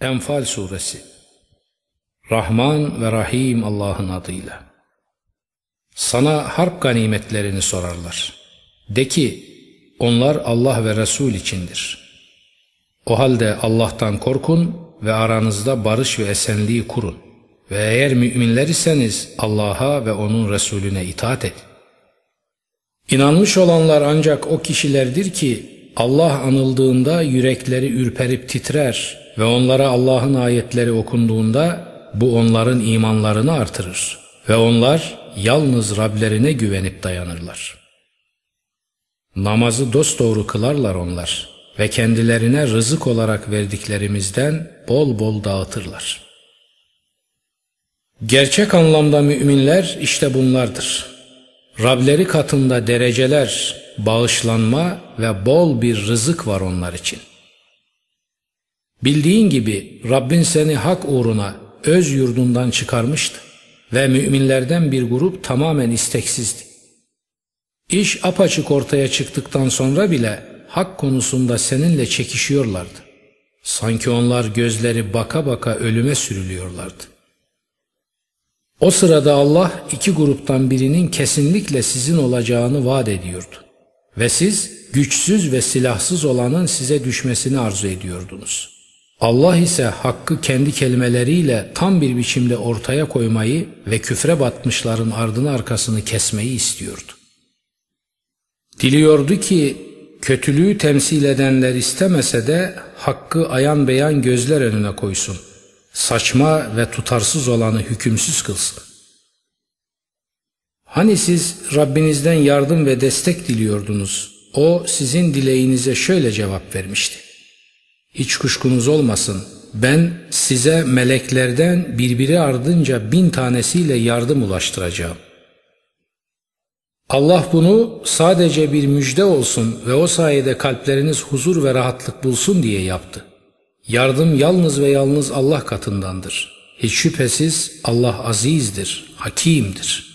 Enfal Suresi Rahman ve Rahim Allah'ın adıyla. Sana harp ganimetlerini sorarlar. De ki, onlar Allah ve Resul içindir. O halde Allah'tan korkun ve aranızda barış ve esenliği kurun. Ve eğer müminler iseniz Allah'a ve O'nun Resulüne itaat et. İnanmış olanlar ancak o kişilerdir ki Allah anıldığında yürekleri ürperip titrer ve onlara Allah'ın ayetleri okunduğunda bu onların imanlarını artırır ve onlar yalnız Rablerine güvenip dayanırlar. Namazı dosdoğru kılarlar onlar ve kendilerine rızık olarak verdiklerimizden bol bol dağıtırlar. Gerçek anlamda müminler işte bunlardır. Rableri katında dereceler, bağışlanma ve bol bir rızık var onlar için. Bildiğin gibi Rabbin seni hak uğruna öz yurdundan çıkarmıştı ve müminlerden bir grup tamamen isteksizdi. İş apaçık ortaya çıktıktan sonra bile hak konusunda seninle çekişiyorlardı. Sanki onlar gözleri baka baka ölüme sürülüyorlardı. O sırada Allah iki gruptan birinin kesinlikle sizin olacağını vaat ediyordu. Ve siz güçsüz ve silahsız olanın size düşmesini arzu ediyordunuz. Allah ise hakkı kendi kelimeleriyle tam bir biçimde ortaya koymayı ve küfre batmışların ardını arkasını kesmeyi istiyordu. Diliyordu ki kötülüğü temsil edenler istemese de hakkı ayan beyan gözler önüne koysun. Saçma ve tutarsız olanı hükümsüz kılsın. Hani siz Rabbinizden yardım ve destek diliyordunuz. O sizin dileğinize şöyle cevap vermişti. Hiç kuşkunuz olmasın. Ben size meleklerden birbiri ardınca bin tanesiyle yardım ulaştıracağım. Allah bunu sadece bir müjde olsun ve o sayede kalpleriniz huzur ve rahatlık bulsun diye yaptı. Yardım yalnız ve yalnız Allah katındandır. Hiç şüphesiz Allah azizdir, hakimdir.''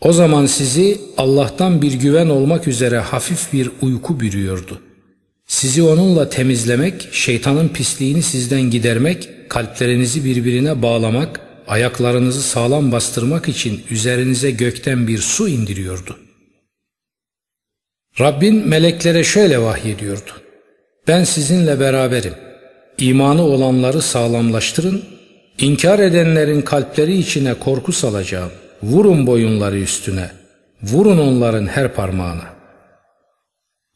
O zaman sizi Allah'tan bir güven olmak üzere hafif bir uyku bürüyordu. Sizi onunla temizlemek, şeytanın pisliğini sizden gidermek, kalplerinizi birbirine bağlamak, ayaklarınızı sağlam bastırmak için üzerinize gökten bir su indiriyordu. Rabbin meleklere şöyle vahyediyordu. Ben sizinle beraberim. İmanı olanları sağlamlaştırın, inkar edenlerin kalpleri içine korku salacağım.'' Vurun boyunları üstüne, vurun onların her parmağına.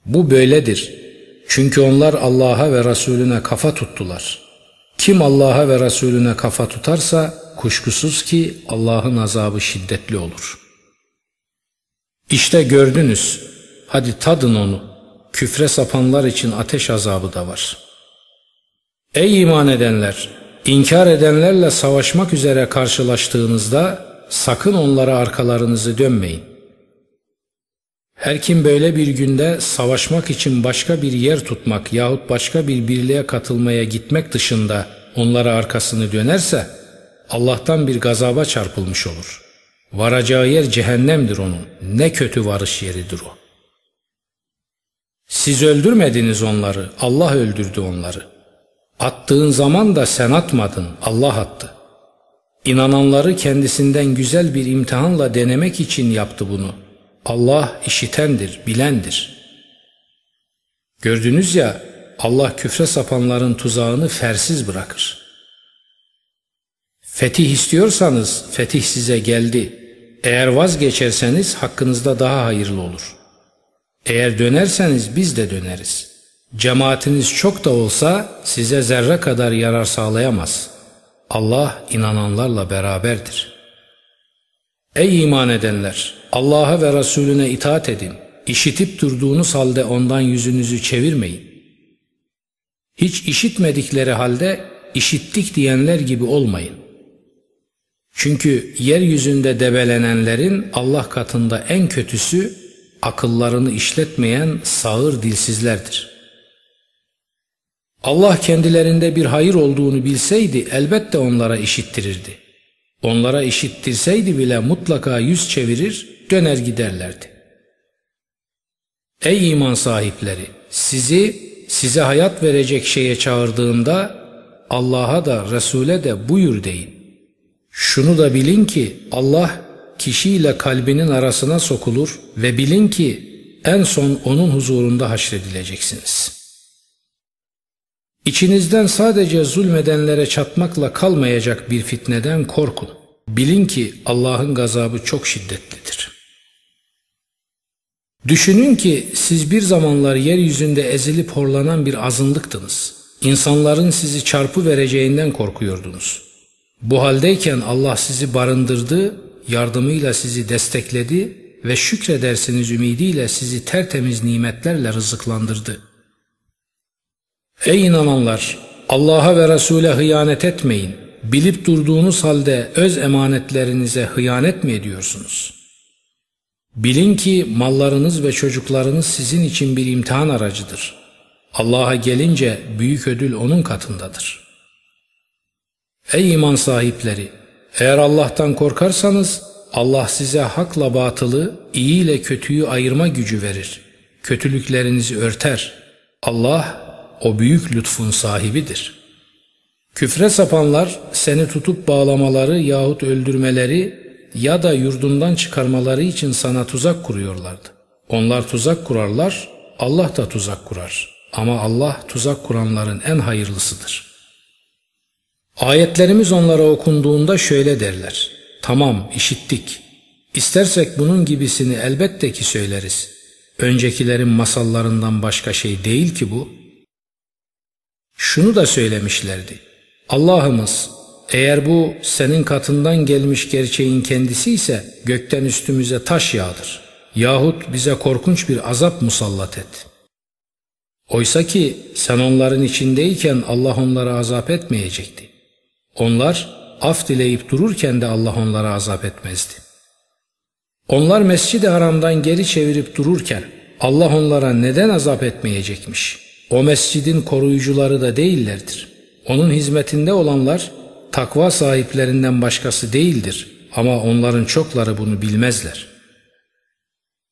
Bu böyledir. Çünkü onlar Allah'a ve Resulüne kafa tuttular. Kim Allah'a ve Resulüne kafa tutarsa kuşkusuz ki Allah'ın azabı şiddetli olur. İşte gördünüz, hadi tadın onu. Küfre sapanlar için ateş azabı da var. Ey iman edenler! İnkar edenlerle savaşmak üzere karşılaştığınızda sakın onlara arkalarınızı dönmeyin. Her kim böyle bir günde savaşmak için başka bir yer tutmak yahut başka bir birliğe katılmaya gitmek dışında onlara arkasını dönerse Allah'tan bir gazaba çarpılmış olur. Varacağı yer cehennemdir onun. Ne kötü varış yeridir o. Siz öldürmediniz onları, Allah öldürdü onları. Attığın zaman da sen atmadın, Allah attı. İnananları kendisinden güzel bir imtihanla denemek için yaptı bunu. Allah işitendir, bilendir. Gördünüz ya Allah küfre sapanların tuzağını fersiz bırakır. Fetih istiyorsanız fetih size geldi. Eğer vazgeçerseniz hakkınızda daha hayırlı olur. Eğer dönerseniz biz de döneriz. Cemaatiniz çok da olsa size zerre kadar yarar sağlayamaz.'' Allah inananlarla beraberdir. Ey iman edenler! Allah'a ve Resulüne itaat edin. İşitip durduğunuz halde ondan yüzünüzü çevirmeyin. Hiç işitmedikleri halde işittik diyenler gibi olmayın. Çünkü yeryüzünde debelenenlerin Allah katında en kötüsü akıllarını işletmeyen sağır dilsizlerdir.'' Allah kendilerinde bir hayır olduğunu bilseydi elbette onlara işittirirdi. Onlara işittirseydi bile mutlaka yüz çevirir, döner giderlerdi. Ey iman sahipleri! Sizi size hayat verecek şeye çağırdığında Allah'a da Resul'e de buyur deyin. Şunu da bilin ki Allah kişiyle kalbinin arasına sokulur ve bilin ki en son onun huzurunda haşredileceksiniz. İçinizden sadece zulmedenlere çatmakla kalmayacak bir fitneden korkun. Bilin ki Allah'ın gazabı çok şiddetlidir. Düşünün ki siz bir zamanlar yeryüzünde ezilip horlanan bir azınlıktınız. İnsanların sizi çarpı vereceğinden korkuyordunuz. Bu haldeyken Allah sizi barındırdı, yardımıyla sizi destekledi ve şükredersiniz ümidiyle sizi tertemiz nimetlerle rızıklandırdı. Ey inananlar! Allah'a ve Resul'e hıyanet etmeyin. Bilip durduğunuz halde öz emanetlerinize hıyanet mi ediyorsunuz? Bilin ki mallarınız ve çocuklarınız sizin için bir imtihan aracıdır. Allah'a gelince büyük ödül onun katındadır. Ey iman sahipleri! Eğer Allah'tan korkarsanız Allah size hakla batılı, iyi ile kötüyü ayırma gücü verir. Kötülüklerinizi örter. Allah o büyük lütfun sahibidir. Küfre sapanlar seni tutup bağlamaları yahut öldürmeleri ya da yurdundan çıkarmaları için sana tuzak kuruyorlardı. Onlar tuzak kurarlar, Allah da tuzak kurar. Ama Allah tuzak kuranların en hayırlısıdır. Ayetlerimiz onlara okunduğunda şöyle derler. Tamam işittik. İstersek bunun gibisini elbette ki söyleriz. Öncekilerin masallarından başka şey değil ki bu. Şunu da söylemişlerdi. Allah'ımız eğer bu senin katından gelmiş gerçeğin kendisi ise gökten üstümüze taş yağdır. Yahut bize korkunç bir azap musallat et. Oysa ki sen onların içindeyken Allah onlara azap etmeyecekti. Onlar af dileyip dururken de Allah onlara azap etmezdi. Onlar Mescid-i Haram'dan geri çevirip dururken Allah onlara neden azap etmeyecekmiş? O mescidin koruyucuları da değillerdir. Onun hizmetinde olanlar takva sahiplerinden başkası değildir ama onların çokları bunu bilmezler.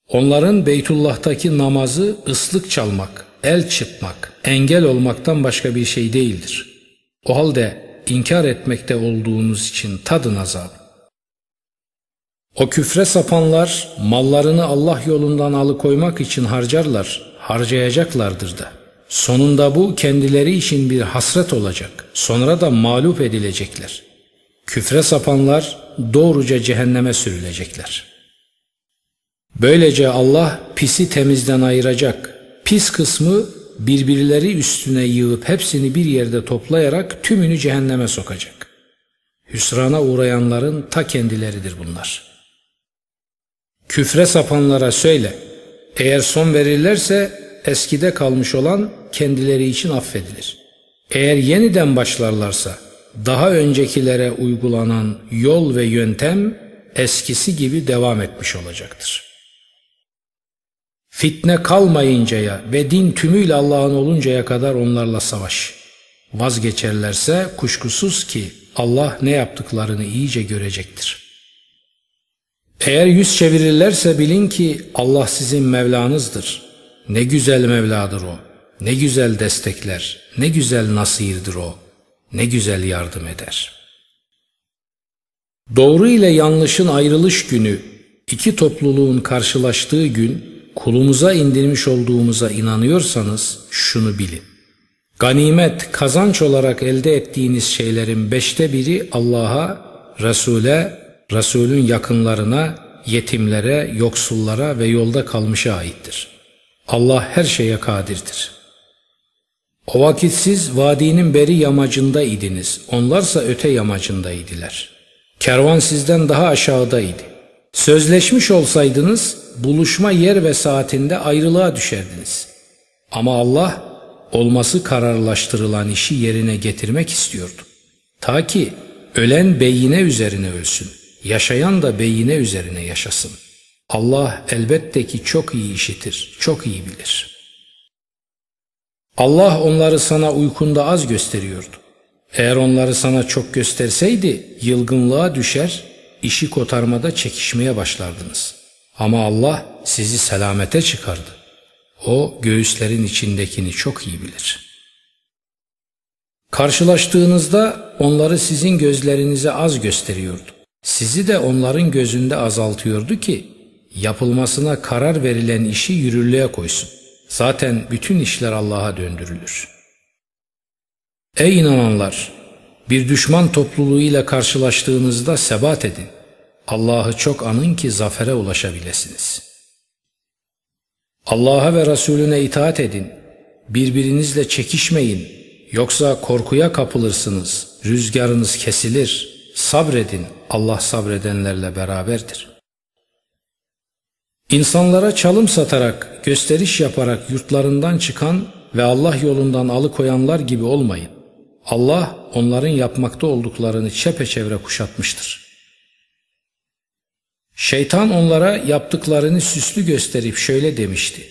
Onların Beytullah'taki namazı ıslık çalmak, el çıkmak, engel olmaktan başka bir şey değildir. O halde inkar etmekte olduğunuz için tadın azabı. O küfre sapanlar mallarını Allah yolundan alıkoymak için harcarlar, harcayacaklardır da. Sonunda bu kendileri için bir hasret olacak. Sonra da mağlup edilecekler. Küfre sapanlar doğruca cehenneme sürülecekler. Böylece Allah pisi temizden ayıracak. Pis kısmı birbirleri üstüne yığıp hepsini bir yerde toplayarak tümünü cehenneme sokacak. Hüsrana uğrayanların ta kendileridir bunlar. Küfre sapanlara söyle, eğer son verirlerse eskide kalmış olan kendileri için affedilir. Eğer yeniden başlarlarsa daha öncekilere uygulanan yol ve yöntem eskisi gibi devam etmiş olacaktır.'' Fitne kalmayıncaya ve din tümüyle Allah'ın oluncaya kadar onlarla savaş. Vazgeçerlerse kuşkusuz ki Allah ne yaptıklarını iyice görecektir. Eğer yüz çevirirlerse bilin ki Allah sizin Mevlanızdır. Ne güzel Mevladır o. Ne güzel destekler. Ne güzel nasirdir o. Ne güzel yardım eder. Doğru ile yanlışın ayrılış günü, iki topluluğun karşılaştığı gün kulumuza indirmiş olduğumuza inanıyorsanız şunu bilin. Ganimet, kazanç olarak elde ettiğiniz şeylerin beşte biri Allah'a, Resul'e, Resul'ün yakınlarına, yetimlere, yoksullara ve yolda kalmışa aittir. Allah her şeye kadirdir. O vakit siz vadinin beri yamacında idiniz, onlarsa öte yamacındaydılar. Kervan sizden daha aşağıdaydı. Sözleşmiş olsaydınız buluşma yer ve saatinde ayrılığa düşerdiniz. Ama Allah olması kararlaştırılan işi yerine getirmek istiyordu. Ta ki ölen beyine üzerine ölsün, yaşayan da beyine üzerine yaşasın. Allah elbette ki çok iyi işitir, çok iyi bilir. Allah onları sana uykunda az gösteriyordu. Eğer onları sana çok gösterseydi yılgınlığa düşer, işi kotarmada çekişmeye başlardınız. Ama Allah sizi selamete çıkardı. O göğüslerin içindekini çok iyi bilir. Karşılaştığınızda onları sizin gözlerinize az gösteriyordu. Sizi de onların gözünde azaltıyordu ki yapılmasına karar verilen işi yürürlüğe koysun. Zaten bütün işler Allah'a döndürülür. Ey inananlar! Bir düşman topluluğuyla karşılaştığınızda sebat edin. Allah'ı çok anın ki zafere ulaşabilesiniz. Allah'a ve Resulüne itaat edin. Birbirinizle çekişmeyin. Yoksa korkuya kapılırsınız. Rüzgarınız kesilir. Sabredin. Allah sabredenlerle beraberdir. İnsanlara çalım satarak, gösteriş yaparak yurtlarından çıkan ve Allah yolundan alıkoyanlar gibi olmayın. Allah onların yapmakta olduklarını çepeçevre kuşatmıştır. Şeytan onlara yaptıklarını süslü gösterip şöyle demişti.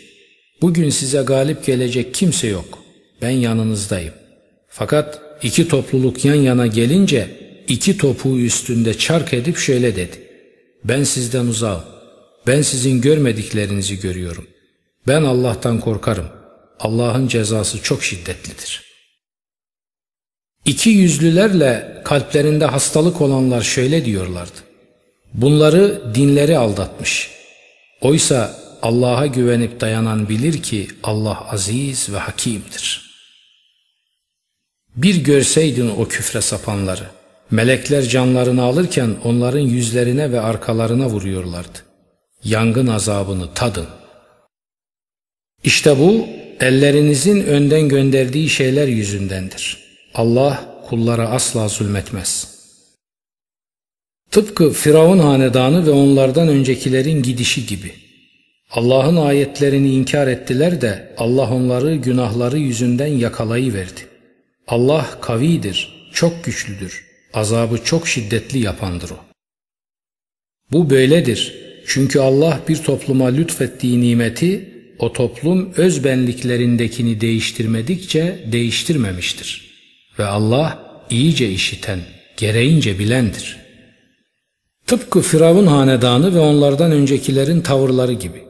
Bugün size galip gelecek kimse yok. Ben yanınızdayım. Fakat iki topluluk yan yana gelince iki topuğu üstünde çark edip şöyle dedi. Ben sizden uzağım. Ben sizin görmediklerinizi görüyorum. Ben Allah'tan korkarım. Allah'ın cezası çok şiddetlidir. İki yüzlülerle kalplerinde hastalık olanlar şöyle diyorlardı. Bunları dinleri aldatmış. Oysa Allah'a güvenip dayanan bilir ki Allah aziz ve hakimdir. Bir görseydin o küfre sapanları. Melekler canlarını alırken onların yüzlerine ve arkalarına vuruyorlardı. Yangın azabını tadın. İşte bu ellerinizin önden gönderdiği şeyler yüzündendir. Allah kullara asla zulmetmez.'' Tıpkı Firavun hanedanı ve onlardan öncekilerin gidişi gibi. Allah'ın ayetlerini inkar ettiler de Allah onları günahları yüzünden yakalayıverdi. Allah kavidir, çok güçlüdür, azabı çok şiddetli yapandır o. Bu böyledir çünkü Allah bir topluma lütfettiği nimeti o toplum öz benliklerindekini değiştirmedikçe değiştirmemiştir. Ve Allah iyice işiten, gereğince bilendir.'' Tıpkı Firavun hanedanı ve onlardan öncekilerin tavırları gibi.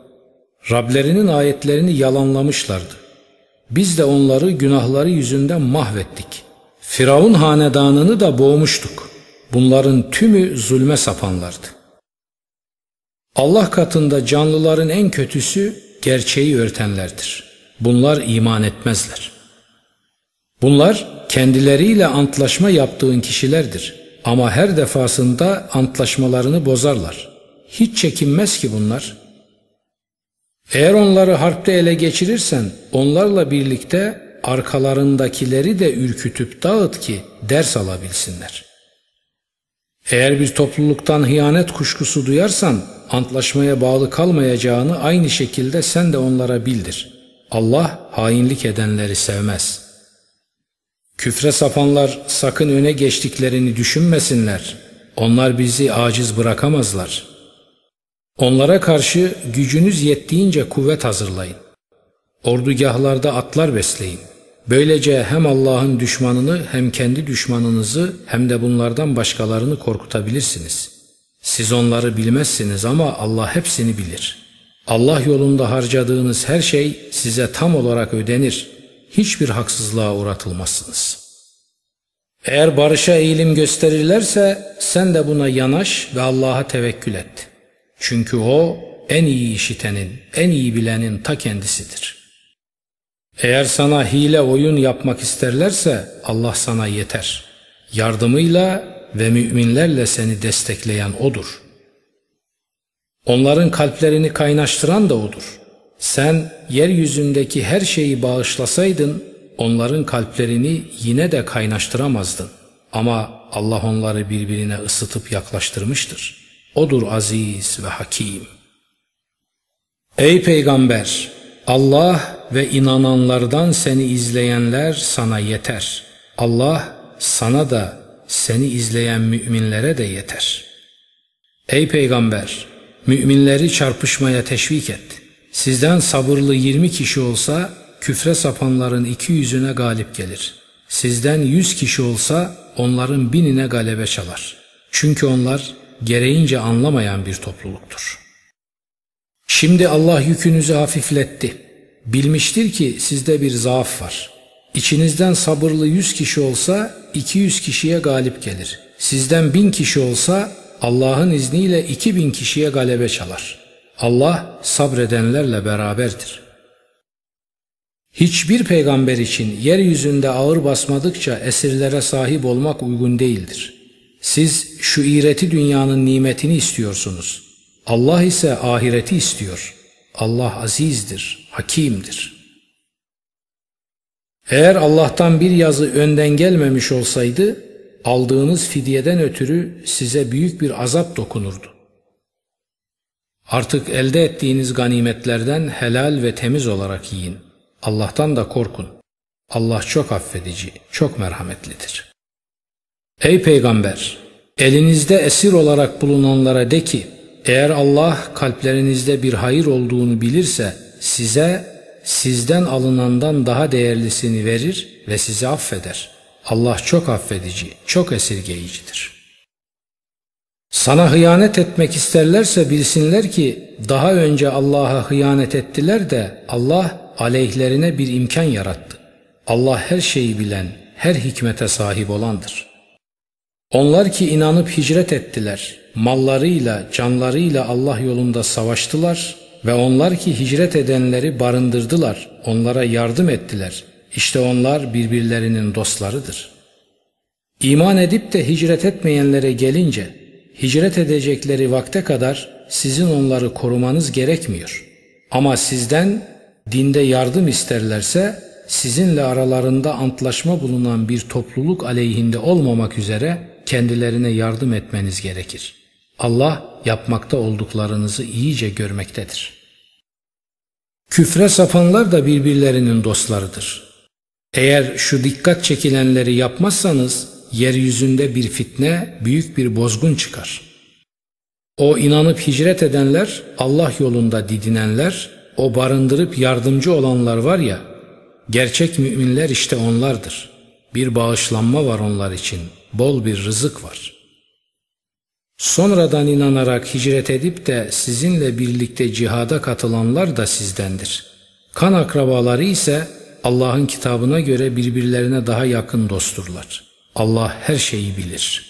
Rablerinin ayetlerini yalanlamışlardı. Biz de onları günahları yüzünden mahvettik. Firavun hanedanını da boğmuştuk. Bunların tümü zulme sapanlardı. Allah katında canlıların en kötüsü gerçeği örtenlerdir. Bunlar iman etmezler. Bunlar kendileriyle antlaşma yaptığın kişilerdir. Ama her defasında antlaşmalarını bozarlar. Hiç çekinmez ki bunlar. Eğer onları harpte ele geçirirsen onlarla birlikte arkalarındakileri de ürkütüp dağıt ki ders alabilsinler. Eğer bir topluluktan hıyanet kuşkusu duyarsan antlaşmaya bağlı kalmayacağını aynı şekilde sen de onlara bildir. Allah hainlik edenleri sevmez.'' Küfre sapanlar sakın öne geçtiklerini düşünmesinler. Onlar bizi aciz bırakamazlar. Onlara karşı gücünüz yettiğince kuvvet hazırlayın. Ordugahlarda atlar besleyin. Böylece hem Allah'ın düşmanını hem kendi düşmanınızı hem de bunlardan başkalarını korkutabilirsiniz. Siz onları bilmezsiniz ama Allah hepsini bilir. Allah yolunda harcadığınız her şey size tam olarak ödenir hiçbir haksızlığa uğratılmazsınız. Eğer barışa eğilim gösterirlerse sen de buna yanaş ve Allah'a tevekkül et. Çünkü o en iyi işitenin, en iyi bilenin ta kendisidir. Eğer sana hile oyun yapmak isterlerse Allah sana yeter. Yardımıyla ve müminlerle seni destekleyen O'dur. Onların kalplerini kaynaştıran da O'dur. Sen yeryüzündeki her şeyi bağışlasaydın onların kalplerini yine de kaynaştıramazdın. Ama Allah onları birbirine ısıtıp yaklaştırmıştır. Odur aziz ve hakim. Ey peygamber! Allah ve inananlardan seni izleyenler sana yeter. Allah sana da seni izleyen müminlere de yeter. Ey peygamber! Müminleri çarpışmaya teşvik et. Sizden sabırlı yirmi kişi olsa küfre sapanların iki yüzüne galip gelir. Sizden yüz kişi olsa onların binine galebe çalar. Çünkü onlar gereğince anlamayan bir topluluktur. Şimdi Allah yükünüzü hafifletti. Bilmiştir ki sizde bir zaaf var. İçinizden sabırlı yüz kişi olsa 200 kişiye galip gelir. Sizden bin kişi olsa Allah'ın izniyle 2000 kişiye galebe çalar. Allah sabredenlerle beraberdir. Hiçbir peygamber için yeryüzünde ağır basmadıkça esirlere sahip olmak uygun değildir. Siz şu iğreti dünyanın nimetini istiyorsunuz. Allah ise ahireti istiyor. Allah azizdir, hakimdir. Eğer Allah'tan bir yazı önden gelmemiş olsaydı, aldığınız fidyeden ötürü size büyük bir azap dokunurdu. Artık elde ettiğiniz ganimetlerden helal ve temiz olarak yiyin. Allah'tan da korkun. Allah çok affedici, çok merhametlidir. Ey peygamber! Elinizde esir olarak bulunanlara de ki, eğer Allah kalplerinizde bir hayır olduğunu bilirse size sizden alınandan daha değerlisini verir ve sizi affeder. Allah çok affedici, çok esirgeyicidir. Sana hıyanet etmek isterlerse bilsinler ki daha önce Allah'a hıyanet ettiler de Allah aleyhlerine bir imkan yarattı. Allah her şeyi bilen, her hikmete sahip olandır. Onlar ki inanıp hicret ettiler, mallarıyla, canlarıyla Allah yolunda savaştılar ve onlar ki hicret edenleri barındırdılar, onlara yardım ettiler. İşte onlar birbirlerinin dostlarıdır. İman edip de hicret etmeyenlere gelince, hicret edecekleri vakte kadar sizin onları korumanız gerekmiyor. Ama sizden dinde yardım isterlerse sizinle aralarında antlaşma bulunan bir topluluk aleyhinde olmamak üzere kendilerine yardım etmeniz gerekir. Allah yapmakta olduklarınızı iyice görmektedir. Küfre sapanlar da birbirlerinin dostlarıdır. Eğer şu dikkat çekilenleri yapmazsanız yeryüzünde bir fitne, büyük bir bozgun çıkar. O inanıp hicret edenler, Allah yolunda didinenler, o barındırıp yardımcı olanlar var ya, gerçek müminler işte onlardır. Bir bağışlanma var onlar için, bol bir rızık var.'' Sonradan inanarak hicret edip de sizinle birlikte cihada katılanlar da sizdendir. Kan akrabaları ise Allah'ın kitabına göre birbirlerine daha yakın dostturlar. Allah her şeyi bilir.''